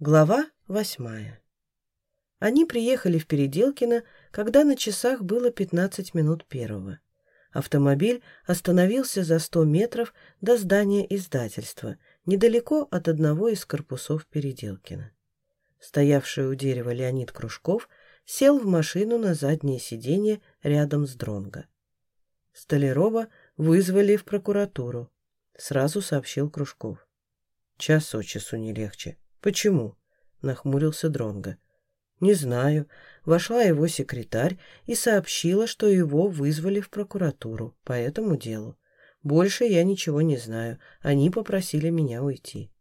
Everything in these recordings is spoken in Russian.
Глава восьмая. Они приехали в Переделкино, когда на часах было 15 минут первого. Автомобиль остановился за 100 метров до здания издательства, недалеко от одного из корпусов Переделкина. Стоявший у дерева Леонид Кружков сел в машину на заднее сиденье рядом с Дронго. Столярова вызвали в прокуратуру, сразу сообщил Кружков. Час от часу не легче. «Почему?» — нахмурился Дронго. «Не знаю. Вошла его секретарь и сообщила, что его вызвали в прокуратуру по этому делу. Больше я ничего не знаю. Они попросили меня уйти».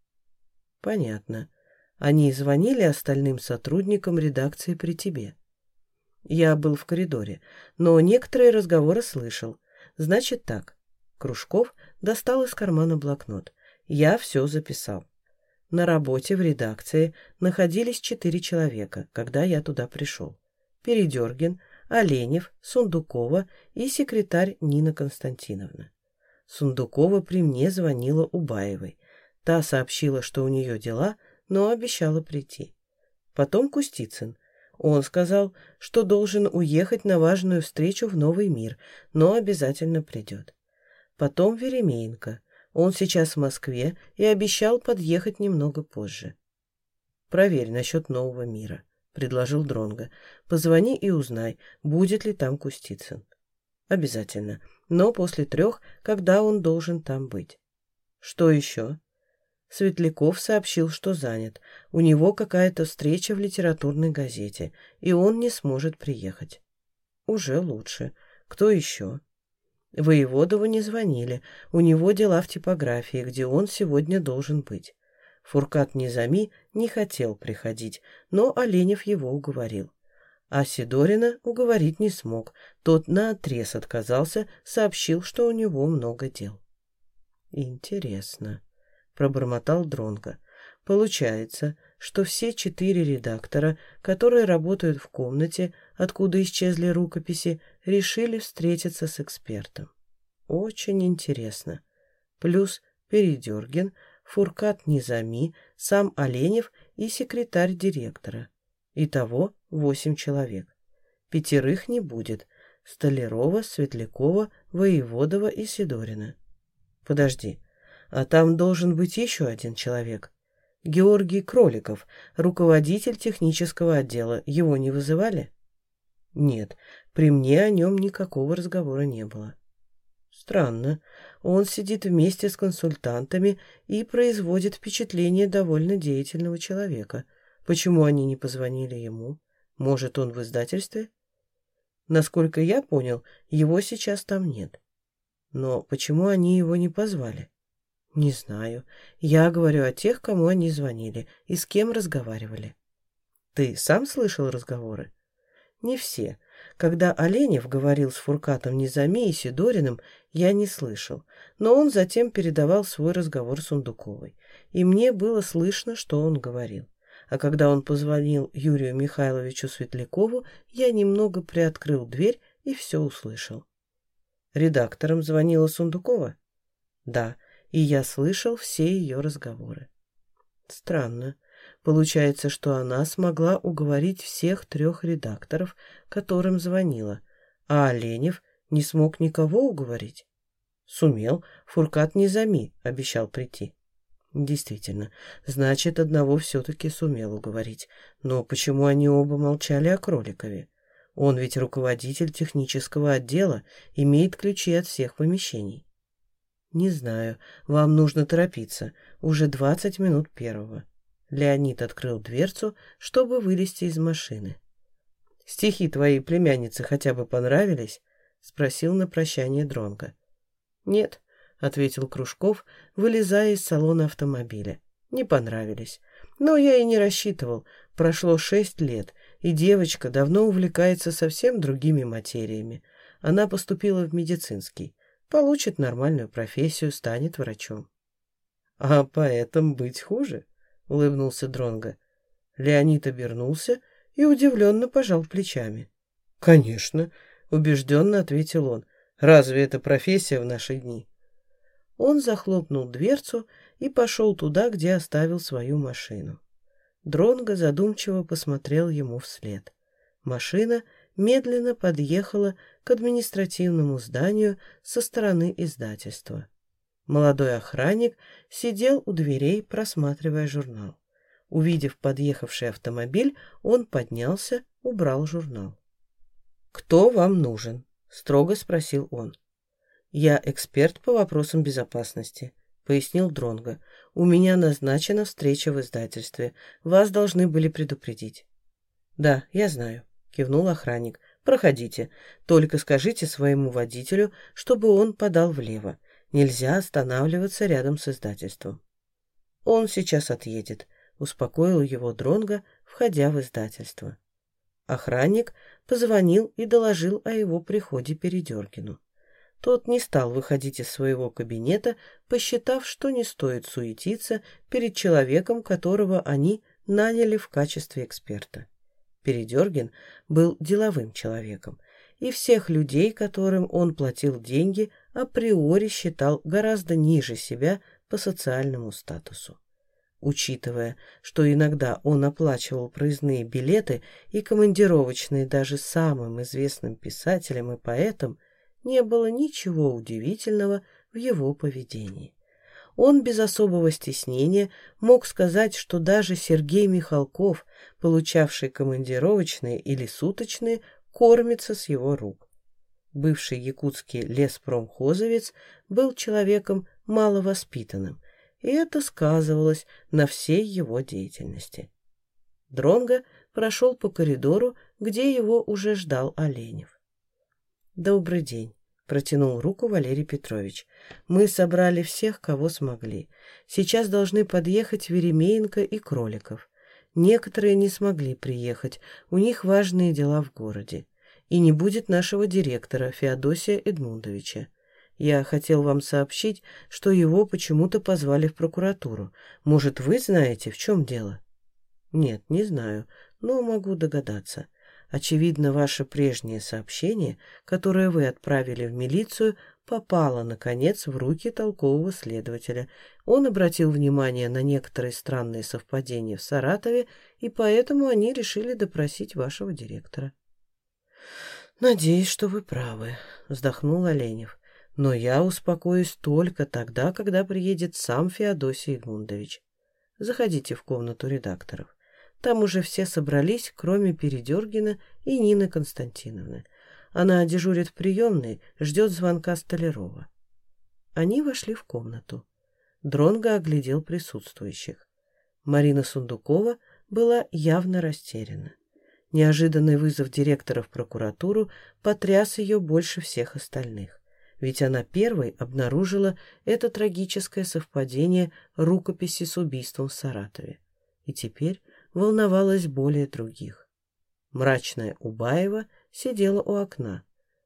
«Понятно. Они звонили остальным сотрудникам редакции при тебе?» «Я был в коридоре, но некоторые разговоры слышал. Значит так». Кружков достал из кармана блокнот. «Я все записал». На работе в редакции находились четыре человека, когда я туда пришел. Передергин, Оленев, Сундукова и секретарь Нина Константиновна. Сундукова при мне звонила Убаевой. Та сообщила, что у нее дела, но обещала прийти. Потом Кустицын. Он сказал, что должен уехать на важную встречу в Новый мир, но обязательно придет. Потом Веремеенко. Он сейчас в Москве и обещал подъехать немного позже. «Проверь насчет нового мира», — предложил Дронго. «Позвони и узнай, будет ли там Кустицын». «Обязательно, но после трех, когда он должен там быть». «Что еще?» Светляков сообщил, что занят. У него какая-то встреча в литературной газете, и он не сможет приехать. Уже лучше. Кто еще? Воеводову не звонили, у него дела в типографии, где он сегодня должен быть. Фуркат Низами не хотел приходить, но Оленев его уговорил. А Сидорина уговорить не смог, тот наотрез отказался, сообщил, что у него много дел. «Интересно», — пробормотал Дронго. «Получается, что все четыре редактора, которые работают в комнате, откуда исчезли рукописи, решили встретиться с экспертом. Очень интересно. Плюс Передергин, Фуркат Низами, сам Оленев и секретарь директора. Итого восемь человек. Пятерых не будет. Столярова, Светлякова, Воеводова и Сидорина. Подожди, а там должен быть еще один человек. Георгий Кроликов, руководитель технического отдела. Его не вызывали? Нет, при мне о нем никакого разговора не было. Странно. Он сидит вместе с консультантами и производит впечатление довольно деятельного человека. Почему они не позвонили ему? Может, он в издательстве? Насколько я понял, его сейчас там нет. Но почему они его не позвали? Не знаю. Я говорю о тех, кому они звонили и с кем разговаривали. Ты сам слышал разговоры? Не все. Когда Оленев говорил с Фуркатом Низами и Сидориным, я не слышал, но он затем передавал свой разговор Сундуковой, и мне было слышно, что он говорил. А когда он позвонил Юрию Михайловичу Светлякову, я немного приоткрыл дверь и все услышал. Редактором звонила Сундукова? Да, и я слышал все ее разговоры. Странно. Получается, что она смогла уговорить всех трех редакторов, которым звонила, а Оленев не смог никого уговорить? Сумел, Фуркат Низами обещал прийти. Действительно, значит, одного все-таки сумел уговорить. Но почему они оба молчали о Кроликове? Он ведь руководитель технического отдела, имеет ключи от всех помещений. Не знаю, вам нужно торопиться. Уже двадцать минут первого. Леонид открыл дверцу, чтобы вылезти из машины. «Стихи твоей племянницы хотя бы понравились?» — спросил на прощание Дронга. «Нет», — ответил Кружков, вылезая из салона автомобиля. «Не понравились. Но я и не рассчитывал. Прошло шесть лет, и девочка давно увлекается совсем другими материями. Она поступила в медицинский. Получит нормальную профессию, станет врачом». «А поэтому быть хуже?» — улыбнулся Дронго. Леонид обернулся и удивленно пожал плечами. «Конечно», — убежденно ответил он. «Разве это профессия в наши дни?» Он захлопнул дверцу и пошел туда, где оставил свою машину. Дронго задумчиво посмотрел ему вслед. Машина медленно подъехала к административному зданию со стороны издательства. Молодой охранник сидел у дверей, просматривая журнал. Увидев подъехавший автомобиль, он поднялся, убрал журнал. «Кто вам нужен?» — строго спросил он. «Я эксперт по вопросам безопасности», — пояснил Дронго. «У меня назначена встреча в издательстве. Вас должны были предупредить». «Да, я знаю», — кивнул охранник. «Проходите. Только скажите своему водителю, чтобы он подал влево. Нельзя останавливаться рядом с издательством». «Он сейчас отъедет», — успокоил его Дронго, входя в издательство. Охранник позвонил и доложил о его приходе Передергину. Тот не стал выходить из своего кабинета, посчитав, что не стоит суетиться перед человеком, которого они наняли в качестве эксперта. Передергин был деловым человеком, и всех людей, которым он платил деньги, априори считал гораздо ниже себя по социальному статусу. Учитывая, что иногда он оплачивал проездные билеты и командировочные даже самым известным писателям и поэтам, не было ничего удивительного в его поведении. Он без особого стеснения мог сказать, что даже Сергей Михалков, получавший командировочные или суточные, кормится с его рук. Бывший якутский леспромхозовец был человеком маловоспитанным, и это сказывалось на всей его деятельности. Дронго прошел по коридору, где его уже ждал Оленев. «Добрый день», — протянул руку Валерий Петрович. «Мы собрали всех, кого смогли. Сейчас должны подъехать Веремеенко и Кроликов. Некоторые не смогли приехать, у них важные дела в городе. И не будет нашего директора Феодосия Эдмундовича. Я хотел вам сообщить, что его почему-то позвали в прокуратуру. Может, вы знаете, в чем дело? Нет, не знаю, но могу догадаться. Очевидно, ваше прежнее сообщение, которое вы отправили в милицию, попало, наконец, в руки толкового следователя. Он обратил внимание на некоторые странные совпадения в Саратове, и поэтому они решили допросить вашего директора. «Надеюсь, что вы правы», — вздохнул Оленев. Но я успокоюсь только тогда, когда приедет сам Феодосий Игмундович. Заходите в комнату редакторов. Там уже все собрались, кроме Передергина и Нины Константиновны. Она дежурит в приемной, ждет звонка Столярова. Они вошли в комнату. Дронго оглядел присутствующих. Марина Сундукова была явно растеряна. Неожиданный вызов директора в прокуратуру потряс ее больше всех остальных ведь она первой обнаружила это трагическое совпадение рукописи с убийством в Саратове. И теперь волновалась более других. Мрачная Убаева сидела у окна.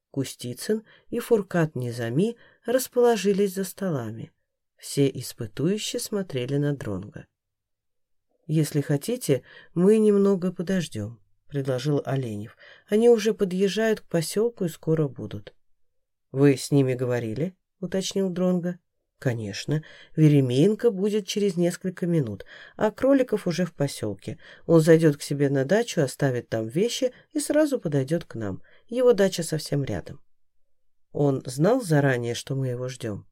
Кустицын и Фуркат Низами расположились за столами. Все испытующие смотрели на Дронга. «Если хотите, мы немного подождем», — предложил Оленев. «Они уже подъезжают к поселку и скоро будут». «Вы с ними говорили?» — уточнил Дронга. «Конечно. Веремеенко будет через несколько минут, а Кроликов уже в поселке. Он зайдет к себе на дачу, оставит там вещи и сразу подойдет к нам. Его дача совсем рядом». «Он знал заранее, что мы его ждем?»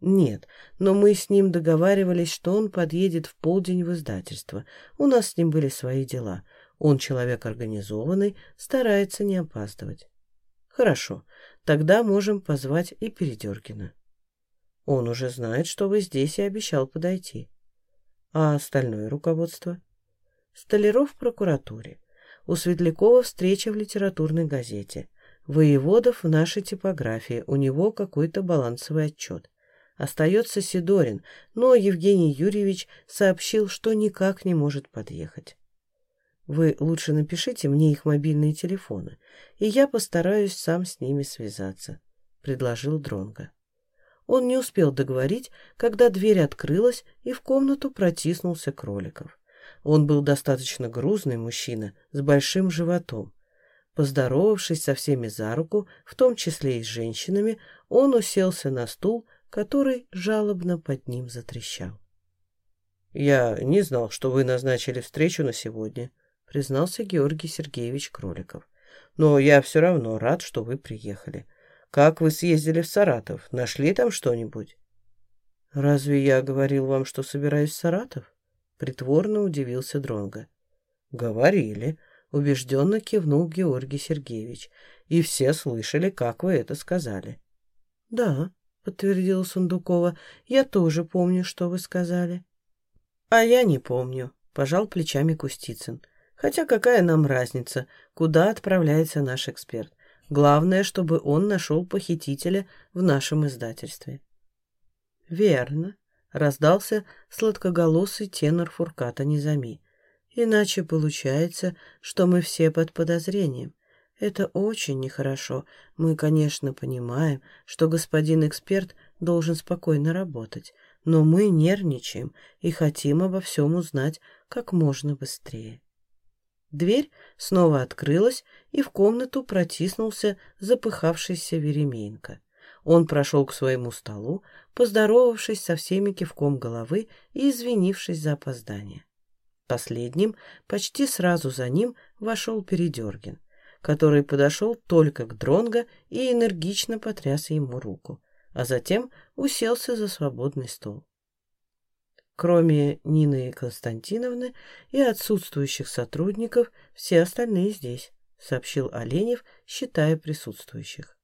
«Нет, но мы с ним договаривались, что он подъедет в полдень в издательство. У нас с ним были свои дела. Он человек организованный, старается не опаздывать». «Хорошо. Тогда можем позвать и Передергина. Он уже знает, что вы здесь и обещал подойти. А остальное руководство? Столяров в прокуратуре. У Светлякова встреча в литературной газете. Воеводов в нашей типографии, у него какой-то балансовый отчет. Остается Сидорин, но Евгений Юрьевич сообщил, что никак не может подъехать. Вы лучше напишите мне их мобильные телефоны, и я постараюсь сам с ними связаться», — предложил Дронга. Он не успел договорить, когда дверь открылась, и в комнату протиснулся Кроликов. Он был достаточно грузный мужчина с большим животом. Поздоровавшись со всеми за руку, в том числе и с женщинами, он уселся на стул, который жалобно под ним затрещал. «Я не знал, что вы назначили встречу на сегодня», — признался Георгий Сергеевич Кроликов. «Но я все равно рад, что вы приехали. Как вы съездили в Саратов? Нашли там что-нибудь?» «Разве я говорил вам, что собираюсь в Саратов?» Притворно удивился Дронга. «Говорили», — убежденно кивнул Георгий Сергеевич. «И все слышали, как вы это сказали». «Да», — подтвердила Сундукова, — «я тоже помню, что вы сказали». «А я не помню», — пожал плечами Кустицын. «Хотя какая нам разница, куда отправляется наш эксперт? Главное, чтобы он нашел похитителя в нашем издательстве». «Верно», — раздался сладкоголосый тенор Фурката Низами. «Иначе получается, что мы все под подозрением. Это очень нехорошо. Мы, конечно, понимаем, что господин эксперт должен спокойно работать, но мы нервничаем и хотим обо всем узнать как можно быстрее. Дверь снова открылась, и в комнату протиснулся запыхавшийся Веремеенко. Он прошел к своему столу, поздоровавшись со всеми кивком головы и извинившись за опоздание. Последним, почти сразу за ним, вошел Передергин, который подошел только к Дронго и энергично потряс ему руку а затем уселся за свободный стол. Кроме Нины Константиновны и отсутствующих сотрудников, все остальные здесь, сообщил Оленев, считая присутствующих.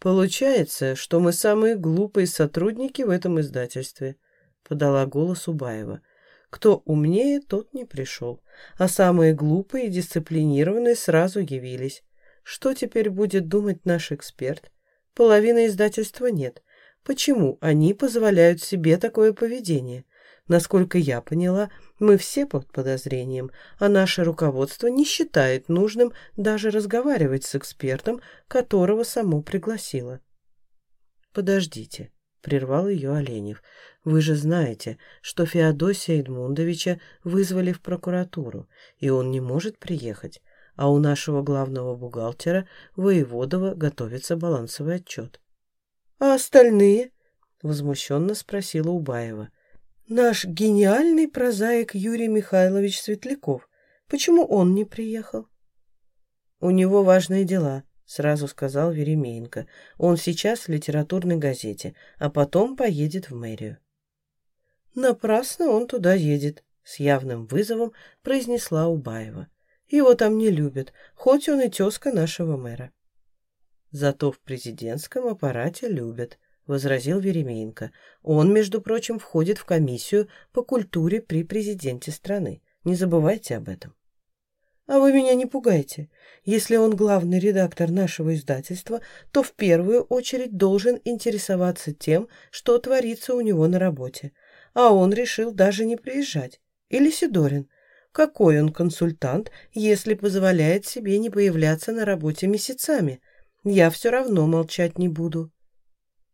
Получается, что мы самые глупые сотрудники в этом издательстве, подала голос Убаева. Кто умнее, тот не пришел, а самые глупые и дисциплинированные сразу явились. Что теперь будет думать наш эксперт? Половины издательства нет. Почему они позволяют себе такое поведение? Насколько я поняла, мы все под подозрением, а наше руководство не считает нужным даже разговаривать с экспертом, которого само пригласило. «Подождите», — прервал ее Оленев. «Вы же знаете, что Феодосия Эдмундовича вызвали в прокуратуру, и он не может приехать а у нашего главного бухгалтера Воеводова готовится балансовый отчет. «А остальные?» — возмущенно спросила Убаева. «Наш гениальный прозаик Юрий Михайлович Светляков. Почему он не приехал?» «У него важные дела», — сразу сказал Веремеенко. «Он сейчас в литературной газете, а потом поедет в мэрию». «Напрасно он туда едет», — с явным вызовом произнесла Убаева. Его там не любят, хоть он и тезка нашего мэра. Зато в президентском аппарате любят, возразил Веремеенко. Он, между прочим, входит в комиссию по культуре при президенте страны. Не забывайте об этом. А вы меня не пугайте. Если он главный редактор нашего издательства, то в первую очередь должен интересоваться тем, что творится у него на работе. А он решил даже не приезжать. Или Сидорин. Какой он консультант, если позволяет себе не появляться на работе месяцами? Я все равно молчать не буду.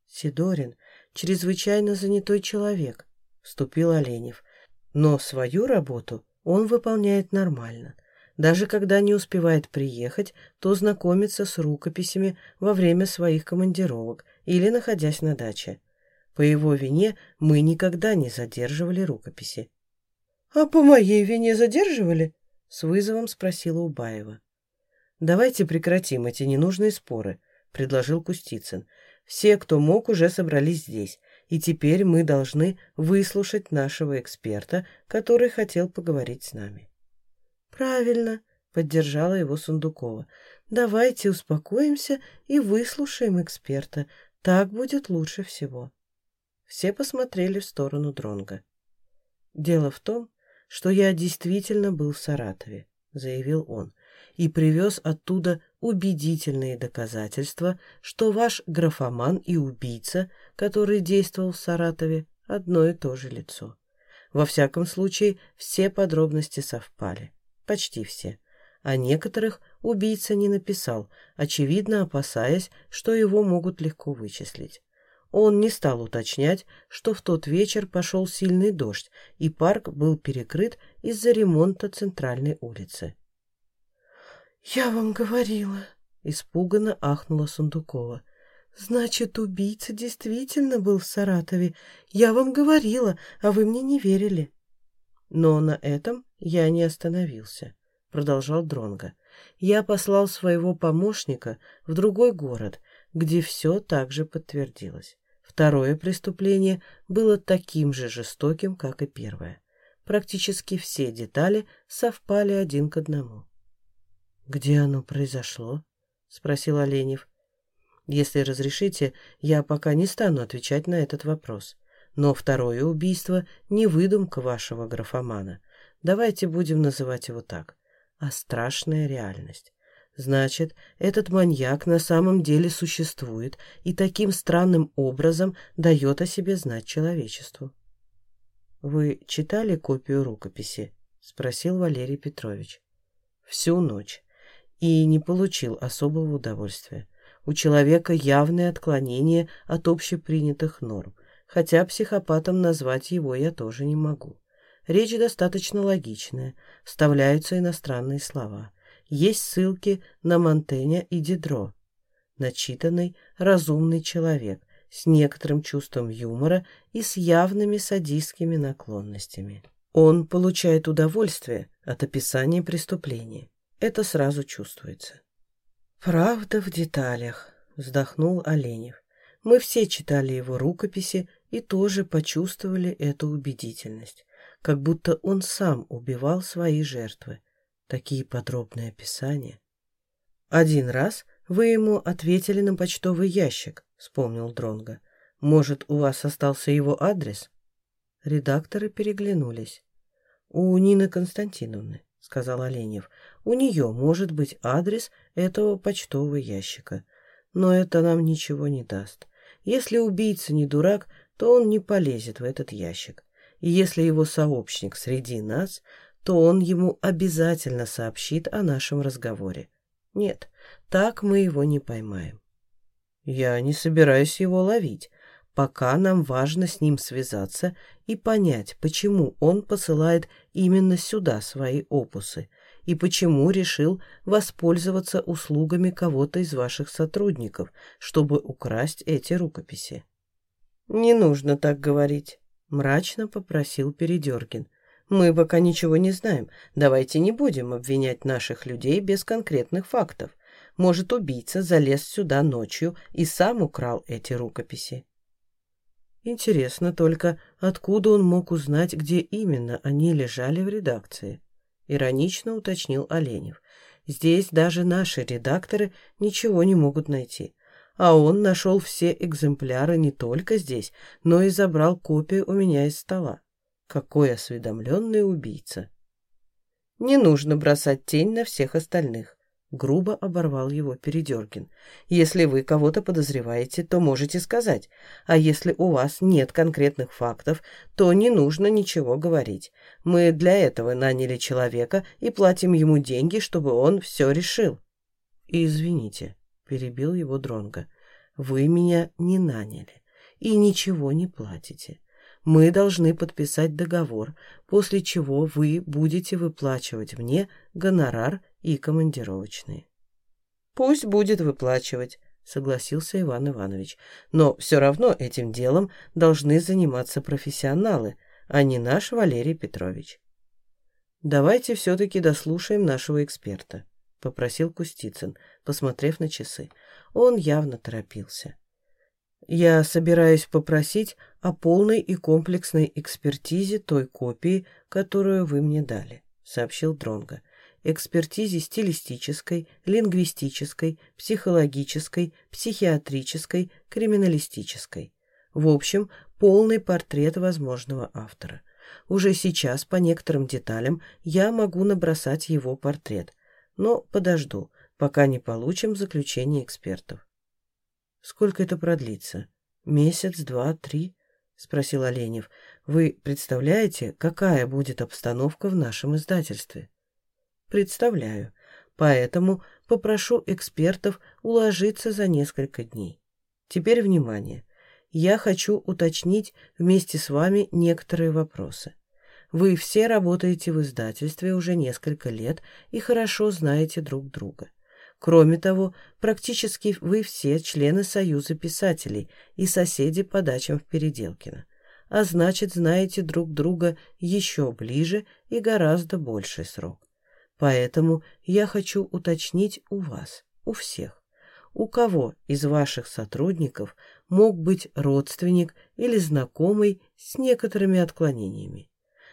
Сидорин — чрезвычайно занятой человек, — вступил Оленев. Но свою работу он выполняет нормально. Даже когда не успевает приехать, то знакомится с рукописями во время своих командировок или находясь на даче. По его вине мы никогда не задерживали рукописи. «А по моей вине задерживали?» — с вызовом спросила Убаева. «Давайте прекратим эти ненужные споры», — предложил Кустицын. «Все, кто мог, уже собрались здесь, и теперь мы должны выслушать нашего эксперта, который хотел поговорить с нами». «Правильно», — поддержала его Сундукова. «Давайте успокоимся и выслушаем эксперта. Так будет лучше всего». Все посмотрели в сторону Дронга. Дело в том, что я действительно был в Саратове, заявил он, и привез оттуда убедительные доказательства, что ваш графоман и убийца, который действовал в Саратове, одно и то же лицо. Во всяком случае, все подробности совпали. Почти все. А некоторых убийца не написал, очевидно опасаясь, что его могут легко вычислить. Он не стал уточнять, что в тот вечер пошел сильный дождь, и парк был перекрыт из-за ремонта центральной улицы. «Я вам говорила», — испуганно ахнула Сундукова. Значит, убийца действительно был в Саратове. Я вам говорила, а вы мне не верили. Но на этом я не остановился, продолжал Дронга. Я послал своего помощника в другой город, где все также подтвердилось. Второе преступление было таким же жестоким, как и первое. Практически все детали совпали один к одному. «Где оно произошло?» — спросил Оленев. Если разрешите, я пока не стану отвечать на этот вопрос. Но второе убийство не выдумка вашего графомана. Давайте будем называть его так. А страшная реальность. Значит, этот маньяк на самом деле существует и таким странным образом дает о себе знать человечеству. «Вы читали копию рукописи?» — спросил Валерий Петрович. «Всю ночь. И не получил особого удовольствия у человека явное отклонение от общепринятых норм, хотя психопатом назвать его я тоже не могу. Речь достаточно логичная, вставляются иностранные слова. Есть ссылки на Монтеня и Дидро. Начитанный, разумный человек с некоторым чувством юмора и с явными садистскими наклонностями. Он получает удовольствие от описания преступления. Это сразу чувствуется. «Правда в деталях», — вздохнул Оленев. «Мы все читали его рукописи и тоже почувствовали эту убедительность, как будто он сам убивал свои жертвы. Такие подробные описания». «Один раз вы ему ответили на почтовый ящик», — вспомнил Дронга. «Может, у вас остался его адрес?» Редакторы переглянулись. «У Нины Константиновны», — сказал Оленев. У нее может быть адрес этого почтового ящика. Но это нам ничего не даст. Если убийца не дурак, то он не полезет в этот ящик. И если его сообщник среди нас, то он ему обязательно сообщит о нашем разговоре. Нет, так мы его не поймаем. Я не собираюсь его ловить. Пока нам важно с ним связаться и понять, почему он посылает именно сюда свои опусы – и почему решил воспользоваться услугами кого-то из ваших сотрудников, чтобы украсть эти рукописи. «Не нужно так говорить», — мрачно попросил Передергин. «Мы пока ничего не знаем. Давайте не будем обвинять наших людей без конкретных фактов. Может, убийца залез сюда ночью и сам украл эти рукописи». Интересно только, откуда он мог узнать, где именно они лежали в редакции иронично уточнил Оленев. Здесь даже наши редакторы ничего не могут найти. А он нашел все экземпляры не только здесь, но и забрал копию у меня из стола. Какой осведомленный убийца. Не нужно бросать тень на всех остальных. Грубо оборвал его Передергин. «Если вы кого-то подозреваете, то можете сказать. А если у вас нет конкретных фактов, то не нужно ничего говорить. Мы для этого наняли человека и платим ему деньги, чтобы он все решил». «Извините», — перебил его Дронго, — «вы меня не наняли и ничего не платите. Мы должны подписать договор, после чего вы будете выплачивать мне гонорар и командировочные. «Пусть будет выплачивать», — согласился Иван Иванович. «Но все равно этим делом должны заниматься профессионалы, а не наш Валерий Петрович». «Давайте все-таки дослушаем нашего эксперта», — попросил Кустицын, посмотрев на часы. Он явно торопился. «Я собираюсь попросить о полной и комплексной экспертизе той копии, которую вы мне дали», — сообщил Дронго экспертизе стилистической, лингвистической, психологической, психиатрической, криминалистической. В общем, полный портрет возможного автора. Уже сейчас по некоторым деталям я могу набросать его портрет, но подожду, пока не получим заключение экспертов. «Сколько это продлится? Месяц, два, три?» — спросил Оленев. «Вы представляете, какая будет обстановка в нашем издательстве?» Представляю. Поэтому попрошу экспертов уложиться за несколько дней. Теперь внимание. Я хочу уточнить вместе с вами некоторые вопросы. Вы все работаете в издательстве уже несколько лет и хорошо знаете друг друга. Кроме того, практически вы все члены Союза писателей и соседи по дачам в Переделкино, а значит, знаете друг друга еще ближе и гораздо больший срок. Поэтому я хочу уточнить у вас, у всех, у кого из ваших сотрудников мог быть родственник или знакомый с некоторыми отклонениями.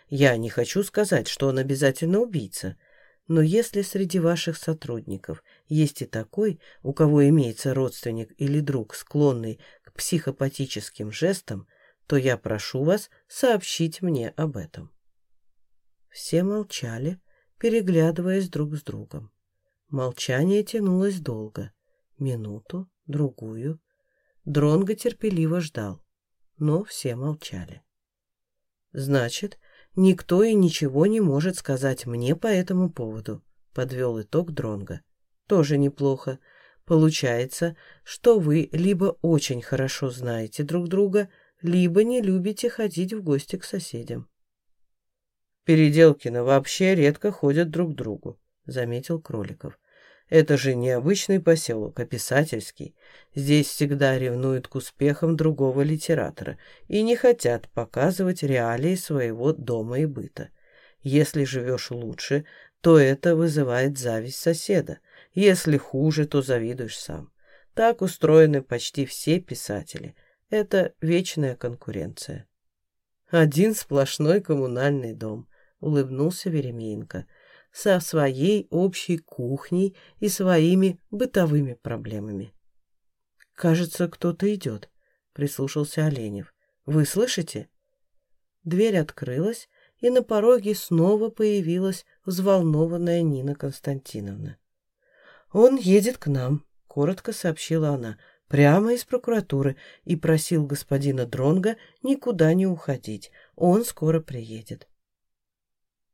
Я не хочу сказать, что он обязательно убийца – но если среди ваших сотрудников есть и такой, у кого имеется родственник или друг, склонный к психопатическим жестам, то я прошу вас сообщить мне об этом. Все молчали, переглядываясь друг с другом. Молчание тянулось долго. Минуту, другую. Дронго терпеливо ждал, но все молчали. Значит, никто и ничего не может сказать мне по этому поводу», — подвел итог Дронга. «Тоже неплохо. Получается, что вы либо очень хорошо знаете друг друга, либо не любите ходить в гости к соседям». «Переделкины вообще редко ходят друг к другу», — заметил Кроликов. Это же не обычный поселок, а писательский. Здесь всегда ревнуют к успехам другого литератора и не хотят показывать реалии своего дома и быта. Если живешь лучше, то это вызывает зависть соседа. Если хуже, то завидуешь сам. Так устроены почти все писатели. Это вечная конкуренция. «Один сплошной коммунальный дом», — улыбнулся Веремеенко со своей общей кухней и своими бытовыми проблемами. «Кажется, кто-то идет», — прислушался Оленев. «Вы слышите?» Дверь открылась, и на пороге снова появилась взволнованная Нина Константиновна. «Он едет к нам», — коротко сообщила она, — «прямо из прокуратуры, и просил господина Дронга никуда не уходить. Он скоро приедет».